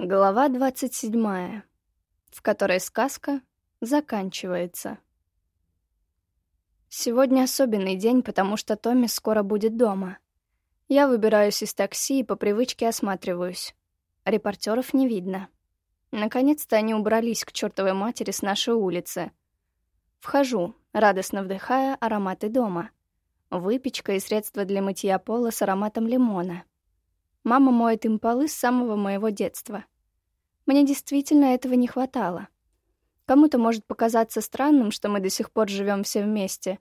Глава 27, в которой сказка заканчивается. Сегодня особенный день, потому что Томми скоро будет дома. Я выбираюсь из такси и по привычке осматриваюсь. Репортеров не видно. Наконец-то они убрались к чертовой матери с нашей улицы. Вхожу, радостно вдыхая ароматы дома. Выпечка и средства для мытья пола с ароматом лимона. Мама моет им полы с самого моего детства. Мне действительно этого не хватало. Кому-то может показаться странным, что мы до сих пор живем все вместе,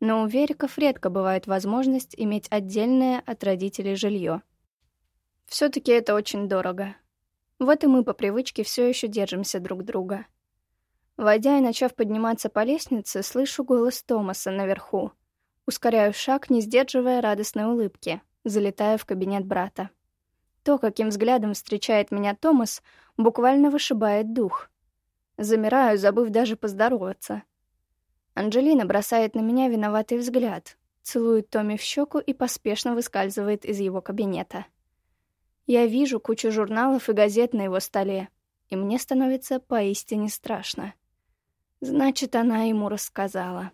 но у Вериков редко бывает возможность иметь отдельное от родителей жилье. все таки это очень дорого. Вот и мы по привычке все еще держимся друг друга. Войдя и начав подниматься по лестнице, слышу голос Томаса наверху. Ускоряю шаг, не сдерживая радостной улыбки, залетая в кабинет брата. То, каким взглядом встречает меня Томас, буквально вышибает дух. Замираю, забыв даже поздороваться. Анджелина бросает на меня виноватый взгляд, целует Томми в щеку и поспешно выскальзывает из его кабинета. Я вижу кучу журналов и газет на его столе, и мне становится поистине страшно. Значит, она ему рассказала.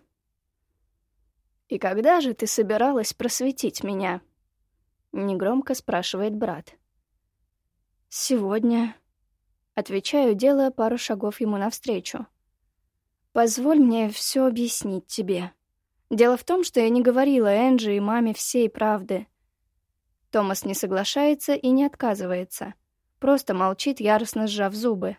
«И когда же ты собиралась просветить меня?» — негромко спрашивает брат. «Сегодня...» Отвечаю, делая пару шагов ему навстречу. «Позволь мне все объяснить тебе. Дело в том, что я не говорила Энджи и маме всей правды». Томас не соглашается и не отказывается. Просто молчит, яростно сжав зубы.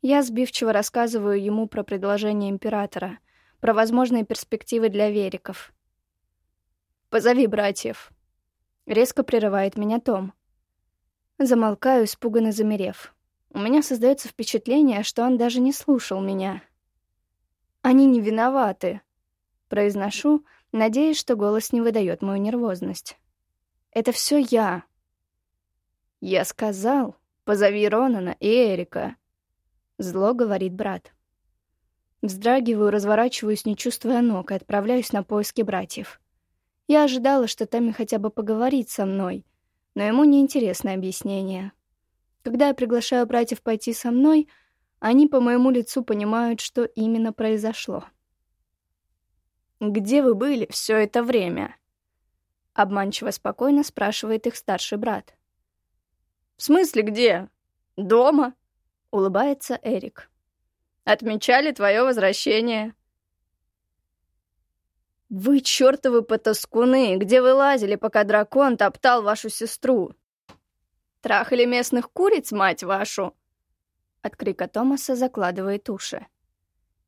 Я сбивчиво рассказываю ему про предложение императора, про возможные перспективы для вериков. «Позови братьев», — резко прерывает меня Том. Замолкаю, испуганно замерев. У меня создается впечатление, что он даже не слушал меня. «Они не виноваты», — произношу, надеясь, что голос не выдает мою нервозность. «Это все я». «Я сказал, позови Ронана и Эрика», — зло говорит брат. Вздрагиваю, разворачиваюсь, не чувствуя ног, и отправляюсь на поиски братьев. Я ожидала, что Тами хотя бы поговорит со мной — но ему неинтересно объяснение. Когда я приглашаю братьев пойти со мной, они по моему лицу понимают, что именно произошло. «Где вы были все это время?» Обманчиво спокойно спрашивает их старший брат. «В смысле где? Дома?» — улыбается Эрик. «Отмечали твое возвращение». «Вы чертовы потаскуны! Где вы лазили, пока дракон топтал вашу сестру?» «Трахали местных куриц, мать вашу!» От крика Томаса закладывает уши.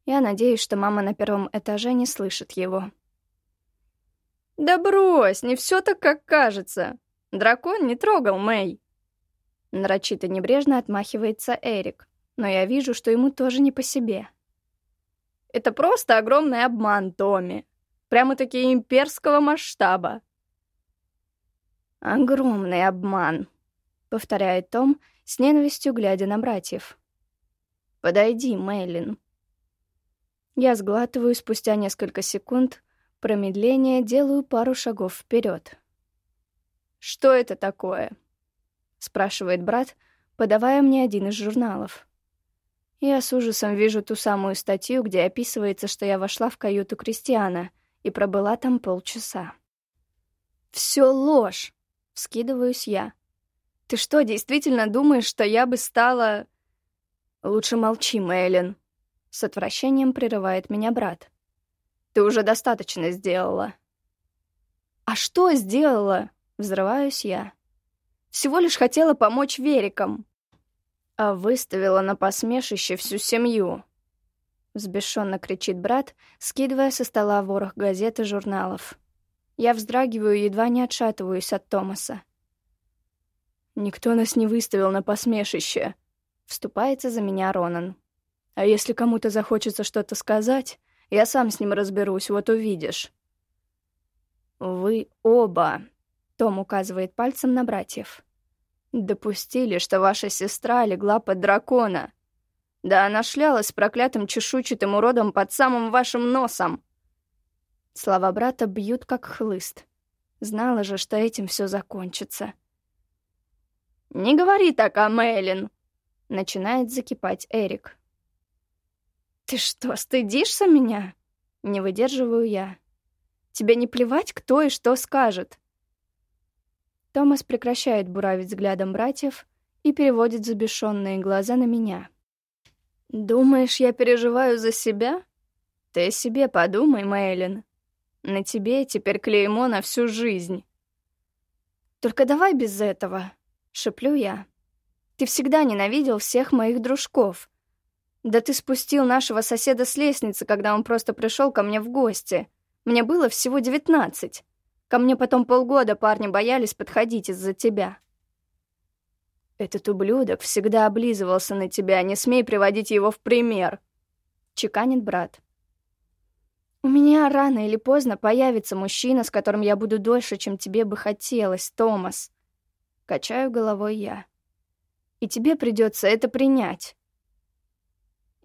Я надеюсь, что мама на первом этаже не слышит его. «Да брось, не все так, как кажется. Дракон не трогал Мэй». Нарочито небрежно отмахивается Эрик, но я вижу, что ему тоже не по себе. «Это просто огромный обман, Томми. Прямо-таки имперского масштаба. «Огромный обман», — повторяет Том, с ненавистью глядя на братьев. «Подойди, Мэйлин». Я сглатываю спустя несколько секунд, промедления делаю пару шагов вперед. «Что это такое?» — спрашивает брат, подавая мне один из журналов. Я с ужасом вижу ту самую статью, где описывается, что я вошла в каюту Кристиана и пробыла там полчаса. «Все ложь!» — вскидываюсь я. «Ты что, действительно думаешь, что я бы стала...» «Лучше молчи, Мэйлин», — с отвращением прерывает меня брат. «Ты уже достаточно сделала». «А что сделала?» — взрываюсь я. «Всего лишь хотела помочь Верикам». «А выставила на посмешище всю семью», — взбешенно кричит брат, скидывая со стола ворох газет и журналов. Я вздрагиваю едва не отшатываюсь от Томаса. «Никто нас не выставил на посмешище», — вступается за меня Ронан. «А если кому-то захочется что-то сказать, я сам с ним разберусь, вот увидишь». «Вы оба», — Том указывает пальцем на братьев, — «допустили, что ваша сестра легла под дракона». Да она шлялась с проклятым чешуйчатым уродом под самым вашим носом. Слова брата бьют, как хлыст. Знала же, что этим все закончится. «Не говори так, Амелин!» Начинает закипать Эрик. «Ты что, стыдишься меня?» Не выдерживаю я. «Тебе не плевать, кто и что скажет?» Томас прекращает буравить взглядом братьев и переводит забешенные глаза на меня. «Думаешь, я переживаю за себя? Ты себе подумай, Мэйлин. На тебе теперь клеймо на всю жизнь». «Только давай без этого», — шеплю я. «Ты всегда ненавидел всех моих дружков. Да ты спустил нашего соседа с лестницы, когда он просто пришел ко мне в гости. Мне было всего девятнадцать. Ко мне потом полгода парни боялись подходить из-за тебя». «Этот ублюдок всегда облизывался на тебя, не смей приводить его в пример», — чеканит брат. «У меня рано или поздно появится мужчина, с которым я буду дольше, чем тебе бы хотелось, Томас». Качаю головой я. «И тебе придется это принять».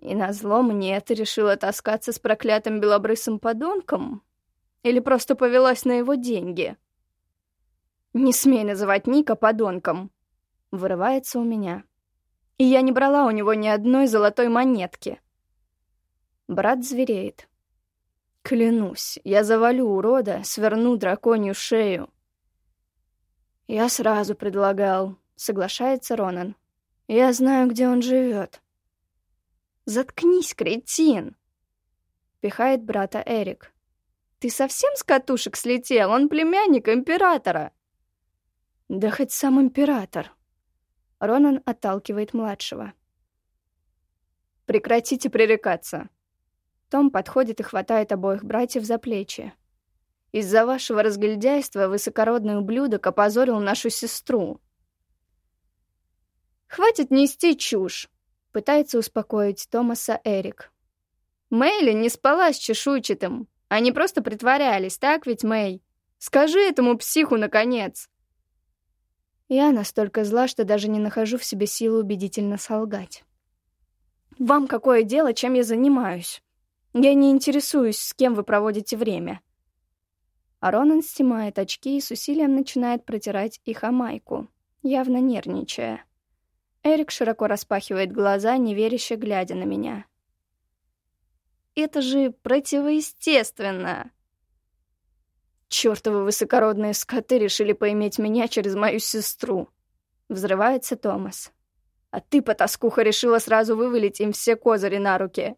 И назло мне ты решила таскаться с проклятым белобрысым подонком? Или просто повелась на его деньги?» «Не смей называть Ника подонком», — вырывается у меня. «И я не брала у него ни одной золотой монетки». Брат звереет. Клянусь, я завалю урода, сверну драконью шею. Я сразу предлагал, соглашается Ронан. Я знаю, где он живет. Заткнись, кретин! Пихает брата Эрик. Ты совсем с катушек слетел? Он племянник императора. Да хоть сам император. Ронан отталкивает младшего. Прекратите пререкаться. Том подходит и хватает обоих братьев за плечи. «Из-за вашего разгильдяйства высокородный ублюдок опозорил нашу сестру». «Хватит нести чушь!» — пытается успокоить Томаса Эрик. «Мэйли не спала с чешуйчатым. Они просто притворялись, так ведь, Мэй? Скажи этому психу, наконец!» Я настолько зла, что даже не нахожу в себе силы убедительно солгать. «Вам какое дело, чем я занимаюсь?» Я не интересуюсь, с кем вы проводите время. А Ронан снимает очки и с усилием начинает протирать их о майку, явно нервничая. Эрик широко распахивает глаза, неверяще глядя на меня. «Это же противоестественно!» «Чёртовы высокородные скоты решили поиметь меня через мою сестру!» Взрывается Томас. «А ты, потаскуха, решила сразу вывалить им все козыри на руки!»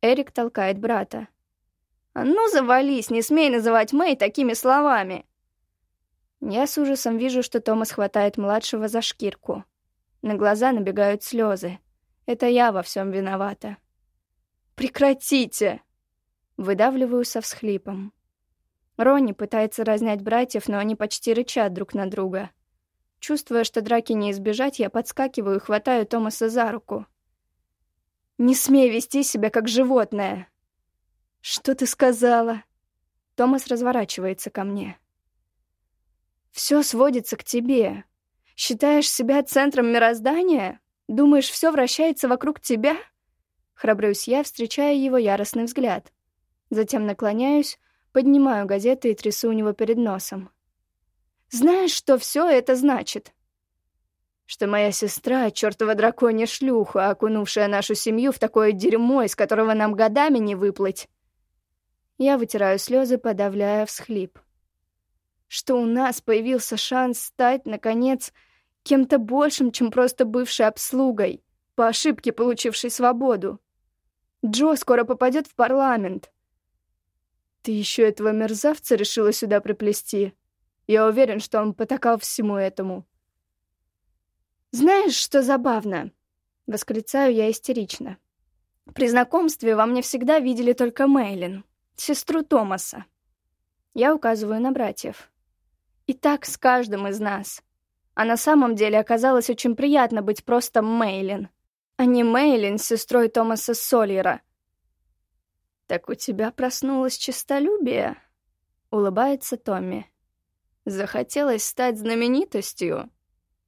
Эрик толкает брата. «А ну, завались, не смей называть Мэй такими словами!» Я с ужасом вижу, что Томас хватает младшего за шкирку. На глаза набегают слезы. Это я во всем виновата. «Прекратите!» Выдавливаю со всхлипом. Ронни пытается разнять братьев, но они почти рычат друг на друга. Чувствуя, что драки не избежать, я подскакиваю и хватаю Томаса за руку. Не смей вести себя как животное. Что ты сказала? Томас разворачивается ко мне. Все сводится к тебе. Считаешь себя центром мироздания? Думаешь, все вращается вокруг тебя? Храбрюсь я, встречая его яростный взгляд. Затем наклоняюсь, поднимаю газеты и трясу у него перед носом. Знаешь, что все это значит? что моя сестра — чертова драконья шлюха, окунувшая нашу семью в такое дерьмо, из которого нам годами не выплыть. Я вытираю слезы, подавляя всхлип. Что у нас появился шанс стать, наконец, кем-то большим, чем просто бывшей обслугой, по ошибке получившей свободу. Джо скоро попадет в парламент. Ты еще этого мерзавца решила сюда приплести? Я уверен, что он потакал всему этому. «Знаешь, что забавно?» — восклицаю я истерично. «При знакомстве во мне всегда видели только Мейлин, сестру Томаса. Я указываю на братьев. И так с каждым из нас. А на самом деле оказалось очень приятно быть просто Мейлин, а не Мейлин с сестрой Томаса Сольера». «Так у тебя проснулось честолюбие?» — улыбается Томми. «Захотелось стать знаменитостью?»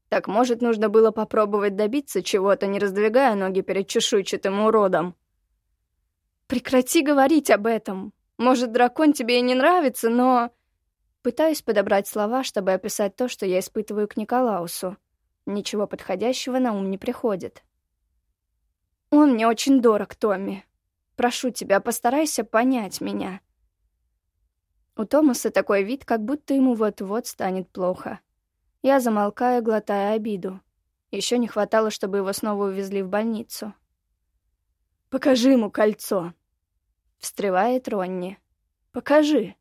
Так, может, нужно было попробовать добиться чего-то, не раздвигая ноги перед чешуйчатым уродом? Прекрати говорить об этом. Может, дракон тебе и не нравится, но... Пытаюсь подобрать слова, чтобы описать то, что я испытываю к Николаусу. Ничего подходящего на ум не приходит. «Он мне очень дорог, Томми. Прошу тебя, постарайся понять меня». У Томаса такой вид, как будто ему вот-вот станет плохо. Я замолкаю, глотая обиду. Еще не хватало, чтобы его снова увезли в больницу. «Покажи ему кольцо!» — встревает Ронни. «Покажи!»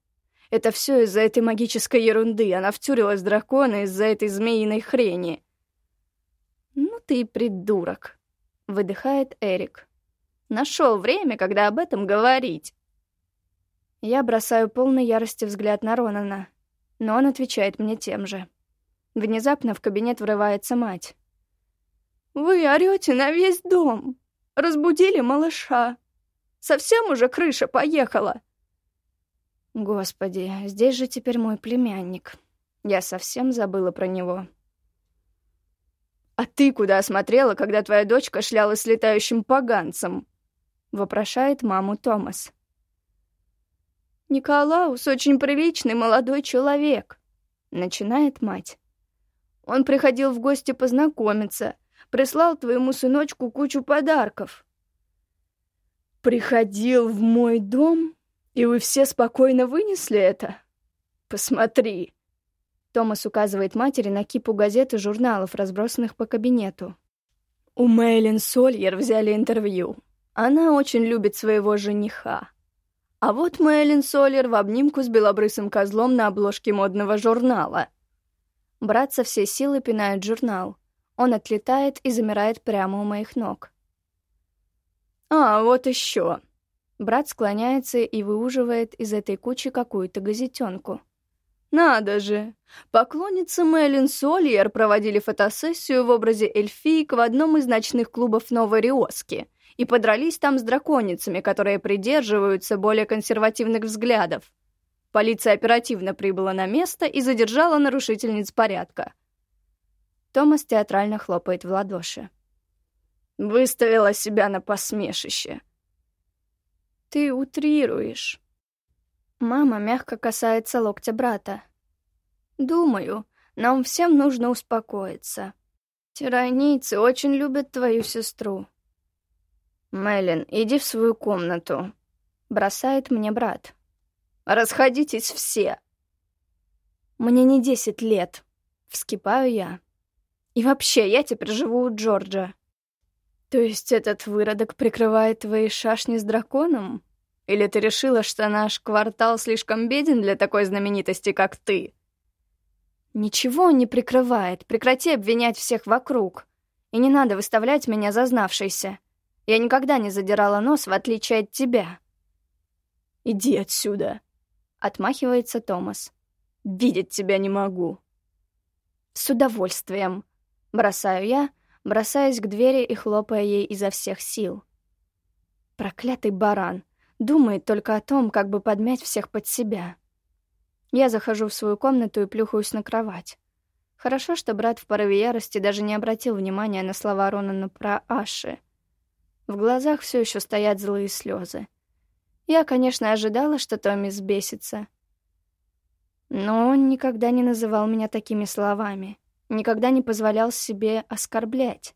Это все из-за этой магической ерунды. Она втюрилась дракона из-за этой змеиной хрени. «Ну ты и придурок», — выдыхает Эрик. Нашел время, когда об этом говорить. Я бросаю полной ярости взгляд на Ронана, но он отвечает мне тем же. Внезапно в кабинет врывается мать. «Вы орете на весь дом! Разбудили малыша! Совсем уже крыша поехала!» Господи, здесь же теперь мой племянник. Я совсем забыла про него. «А ты куда смотрела, когда твоя дочка шляла с летающим поганцем?» — вопрошает маму Томас. «Николаус очень приличный молодой человек», — начинает мать. «Он приходил в гости познакомиться, прислал твоему сыночку кучу подарков». «Приходил в мой дом, и вы все спокойно вынесли это? Посмотри!» Томас указывает матери на кипу газет и журналов, разбросанных по кабинету. У Мэйлин Сольер взяли интервью. Она очень любит своего жениха. А вот Мэйлин Солер в обнимку с белобрысым козлом на обложке модного журнала. Брат со всей силы пинает журнал. Он отлетает и замирает прямо у моих ног. «А, вот еще!» Брат склоняется и выуживает из этой кучи какую-то газетенку. «Надо же! Поклонницы Мэлен Сольер проводили фотосессию в образе эльфиек в одном из ночных клубов Новой Риоски и подрались там с драконицами, которые придерживаются более консервативных взглядов. Полиция оперативно прибыла на место и задержала нарушительниц порядка. Томас театрально хлопает в ладоши. «Выставила себя на посмешище». «Ты утрируешь». Мама мягко касается локтя брата. «Думаю, нам всем нужно успокоиться. Тиранийцы очень любят твою сестру. «Мэлен, иди в свою комнату», — бросает мне брат. «Расходитесь все!» «Мне не десять лет», — вскипаю я. «И вообще, я теперь живу у Джорджа». «То есть этот выродок прикрывает твои шашни с драконом? Или ты решила, что наш квартал слишком беден для такой знаменитости, как ты?» «Ничего он не прикрывает. Прекрати обвинять всех вокруг. И не надо выставлять меня зазнавшейся. Я никогда не задирала нос, в отличие от тебя». «Иди отсюда», — отмахивается Томас. «Видеть тебя не могу». «С удовольствием», — бросаю я, бросаясь к двери и хлопая ей изо всех сил. Проклятый баран. Думает только о том, как бы подмять всех под себя. Я захожу в свою комнату и плюхаюсь на кровать. Хорошо, что брат в порыве ярости даже не обратил внимания на слова Ронана про Аши — в глазах все еще стоят злые слезы. Я, конечно, ожидала, что Томми сбесится. Но он никогда не называл меня такими словами, никогда не позволял себе оскорблять.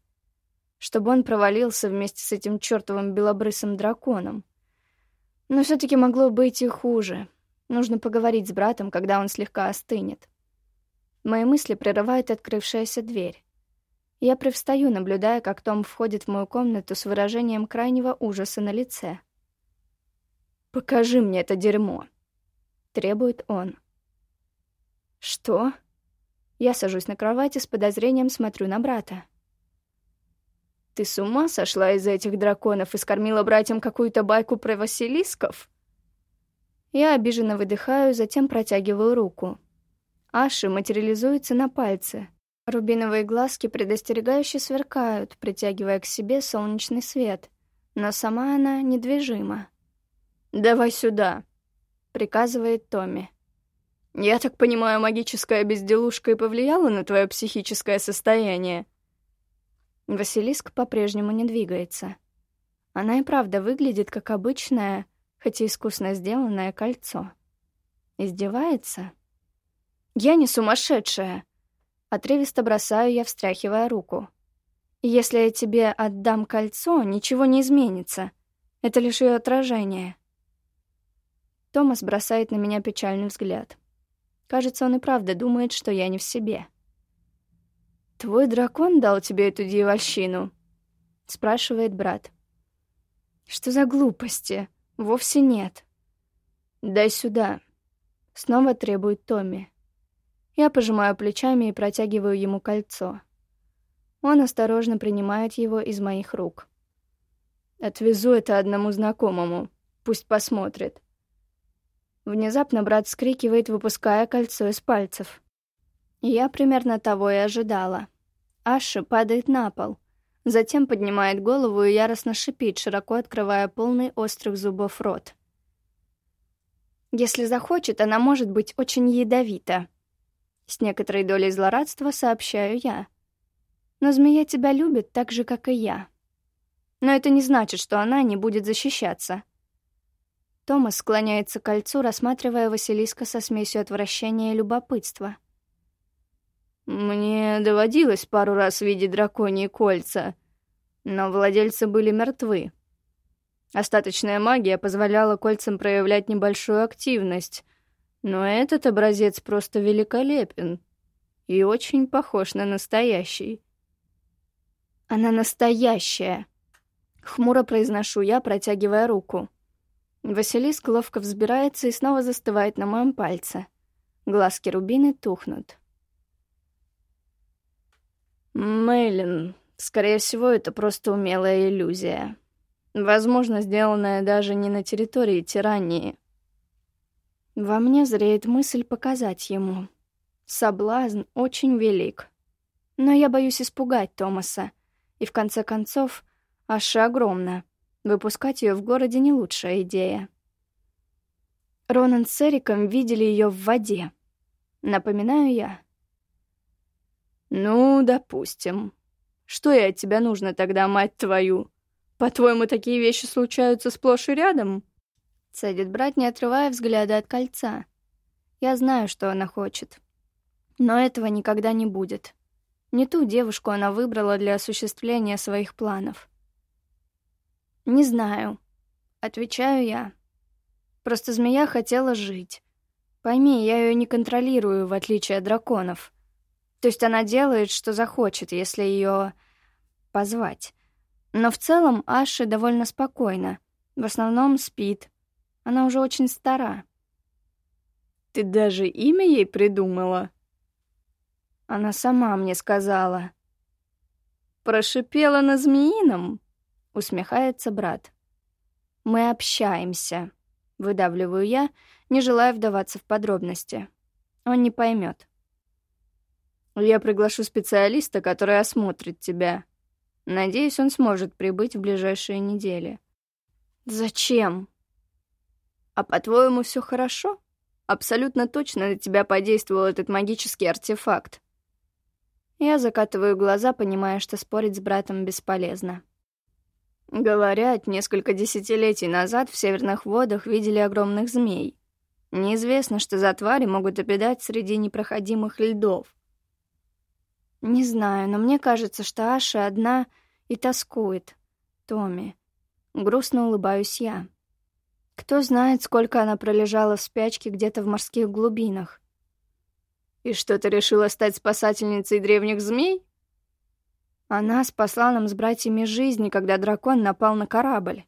Чтобы он провалился вместе с этим чертовым белобрысым драконом. Но все таки могло быть и хуже. Нужно поговорить с братом, когда он слегка остынет. Мои мысли прерывает открывшаяся дверь. Я привстаю, наблюдая, как Том входит в мою комнату с выражением крайнего ужаса на лице. «Покажи мне это дерьмо», — требует он. «Что?» Я сажусь на кровати с подозрением смотрю на брата. «Ты с ума сошла из-за этих драконов и скормила братьям какую-то байку про Василисков?» Я обиженно выдыхаю, затем протягиваю руку. Аши материализуется на пальце — Рубиновые глазки предостерегающе сверкают, притягивая к себе солнечный свет, но сама она недвижима. «Давай сюда», — приказывает Томми. «Я так понимаю, магическая безделушка и повлияла на твое психическое состояние?» Василиск по-прежнему не двигается. Она и правда выглядит как обычное, хоть и искусно сделанное кольцо. Издевается? «Я не сумасшедшая!» Отрывисто бросаю я, встряхивая руку. «Если я тебе отдам кольцо, ничего не изменится. Это лишь ее отражение». Томас бросает на меня печальный взгляд. Кажется, он и правда думает, что я не в себе. «Твой дракон дал тебе эту дьявольщину?» — спрашивает брат. «Что за глупости? Вовсе нет». «Дай сюда», — снова требует Томми. Я пожимаю плечами и протягиваю ему кольцо. Он осторожно принимает его из моих рук. «Отвезу это одному знакомому. Пусть посмотрит». Внезапно брат скрикивает, выпуская кольцо из пальцев. Я примерно того и ожидала. Аша падает на пол. Затем поднимает голову и яростно шипит, широко открывая полный острых зубов рот. Если захочет, она может быть очень ядовита. С некоторой долей злорадства сообщаю я. Но змея тебя любит так же, как и я. Но это не значит, что она не будет защищаться. Томас склоняется к кольцу, рассматривая Василиска со смесью отвращения и любопытства. Мне доводилось пару раз видеть драконьи кольца, но владельцы были мертвы. Остаточная магия позволяла кольцам проявлять небольшую активность, но этот образец просто великолепен и очень похож на настоящий. «Она настоящая!» — хмуро произношу я, протягивая руку. Василиск ловко взбирается и снова застывает на моем пальце. Глазки рубины тухнут. Мейлин, скорее всего, это просто умелая иллюзия. Возможно, сделанная даже не на территории тирании. Во мне зреет мысль показать ему. Соблазн очень велик. Но я боюсь испугать Томаса. И в конце концов, Аша огромна. Выпускать ее в городе не лучшая идея. Ронан с Эриком видели ее в воде. Напоминаю я. «Ну, допустим. Что и от тебя нужно тогда, мать твою? По-твоему, такие вещи случаются сплошь и рядом?» Цедит брат, не отрывая взгляда от кольца. «Я знаю, что она хочет. Но этого никогда не будет. Не ту девушку она выбрала для осуществления своих планов». «Не знаю», — отвечаю я. «Просто змея хотела жить. Пойми, я ее не контролирую, в отличие от драконов». То есть она делает, что захочет, если ее позвать. Но в целом Аши довольно спокойна. В основном спит. Она уже очень стара. «Ты даже имя ей придумала?» Она сама мне сказала. «Прошипела на змеином?» — усмехается брат. «Мы общаемся», — выдавливаю я, не желая вдаваться в подробности. Он не поймет. Я приглашу специалиста, который осмотрит тебя. Надеюсь, он сможет прибыть в ближайшие недели. Зачем? А по-твоему, все хорошо? Абсолютно точно на тебя подействовал этот магический артефакт. Я закатываю глаза, понимая, что спорить с братом бесполезно. Говорят, несколько десятилетий назад в северных водах видели огромных змей. Неизвестно, что за твари могут обитать среди непроходимых льдов. Не знаю, но мне кажется, что Аша одна и тоскует. Томми. Грустно улыбаюсь я. Кто знает, сколько она пролежала в спячке где-то в морских глубинах. И что ты решила стать спасательницей древних змей? Она спасла нам с братьями жизни, когда дракон напал на корабль.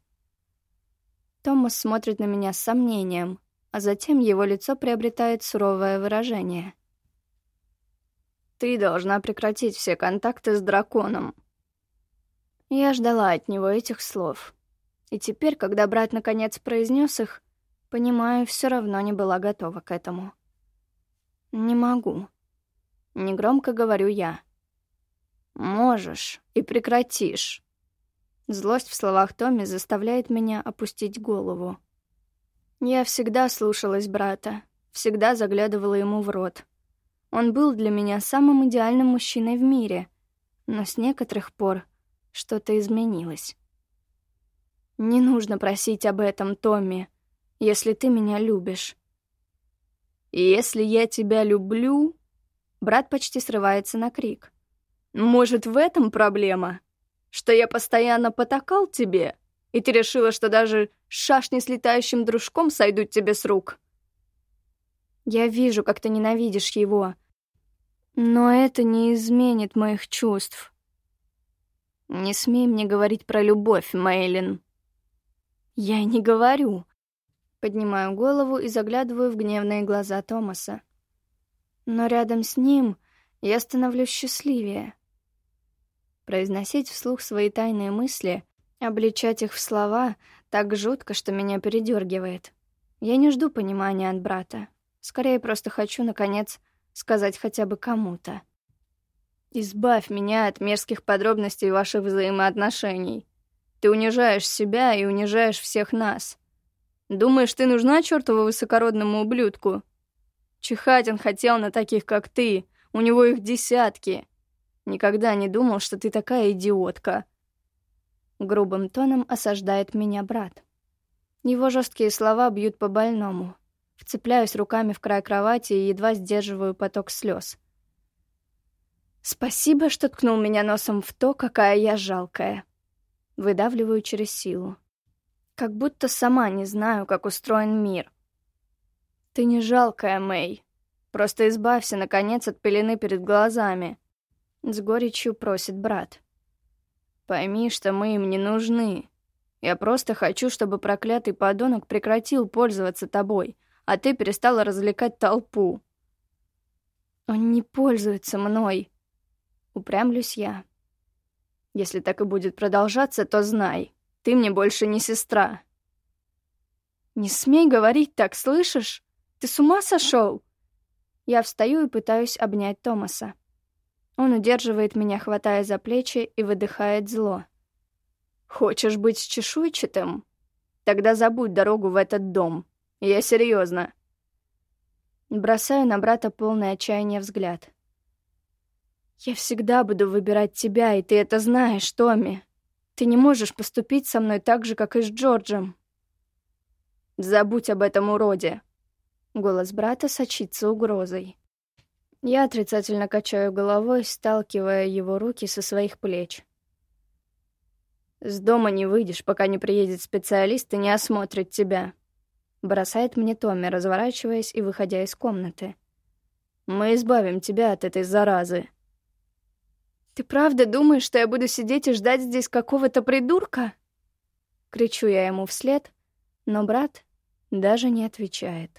Томас смотрит на меня с сомнением, а затем его лицо приобретает суровое выражение. Ты должна прекратить все контакты с драконом. Я ждала от него этих слов. И теперь, когда брат наконец произнес их, понимаю, все равно не была готова к этому. Не могу. Негромко говорю я. Можешь и прекратишь. Злость в словах Томми заставляет меня опустить голову. Я всегда слушалась брата, всегда заглядывала ему в рот, он был для меня самым идеальным мужчиной в мире, но с некоторых пор что-то изменилось. Не нужно просить об этом, Томми, если ты меня любишь. Если я тебя люблю, Брат почти срывается на крик. «Может, в этом проблема? Что я постоянно потакал тебе, и ты решила, что даже шашни с летающим дружком сойдут тебе с рук?» Я вижу, как ты ненавидишь его, но это не изменит моих чувств. Не смей мне говорить про любовь, Мейлин. Я и не говорю. Поднимаю голову и заглядываю в гневные глаза Томаса. Но рядом с ним я становлюсь счастливее. Произносить вслух свои тайные мысли, обличать их в слова так жутко, что меня передергивает. Я не жду понимания от брата. Скорее, просто хочу, наконец, сказать хотя бы кому-то. Избавь меня от мерзких подробностей ваших взаимоотношений. Ты унижаешь себя и унижаешь всех нас. Думаешь, ты нужна чертову высокородному ублюдку? Чихать он хотел на таких, как ты. У него их десятки. Никогда не думал, что ты такая идиотка. Грубым тоном осаждает меня брат. Его жесткие слова бьют по больному. Вцепляюсь руками в край кровати и едва сдерживаю поток слез. Спасибо, что ткнул меня носом в то, какая я жалкая. Выдавливаю через силу. Как будто сама не знаю, как устроен мир. Ты не жалкая, Мэй. Просто избавься, наконец, от пелены перед глазами. С горечью просит брат. Пойми, что мы им не нужны. Я просто хочу, чтобы проклятый подонок прекратил пользоваться тобой, а ты перестала развлекать толпу. Он не пользуется мной. Упрямлюсь я. Если так и будет продолжаться, то знай, ты мне больше не сестра. Не смей говорить так, слышишь? Ты с ума сошел? Я встаю и пытаюсь обнять Томаса. Он удерживает меня, хватая за плечи, и выдыхает зло. «Хочешь быть чешуйчатым? Тогда забудь дорогу в этот дом. Я серьезно. Бросаю на брата полный отчаяния взгляд. «Я всегда буду выбирать тебя, и ты это знаешь, Томми. Ты не можешь поступить со мной так же, как и с Джорджем». «Забудь об этом уроде!» Голос брата сочится угрозой. Я отрицательно качаю головой, сталкивая его руки со своих плеч. «С дома не выйдешь, пока не приедет специалист и не осмотрит тебя», бросает мне Томми, разворачиваясь и выходя из комнаты. «Мы избавим тебя от этой заразы». «Ты правда думаешь, что я буду сидеть и ждать здесь какого-то придурка?» Кричу я ему вслед, но брат даже не отвечает.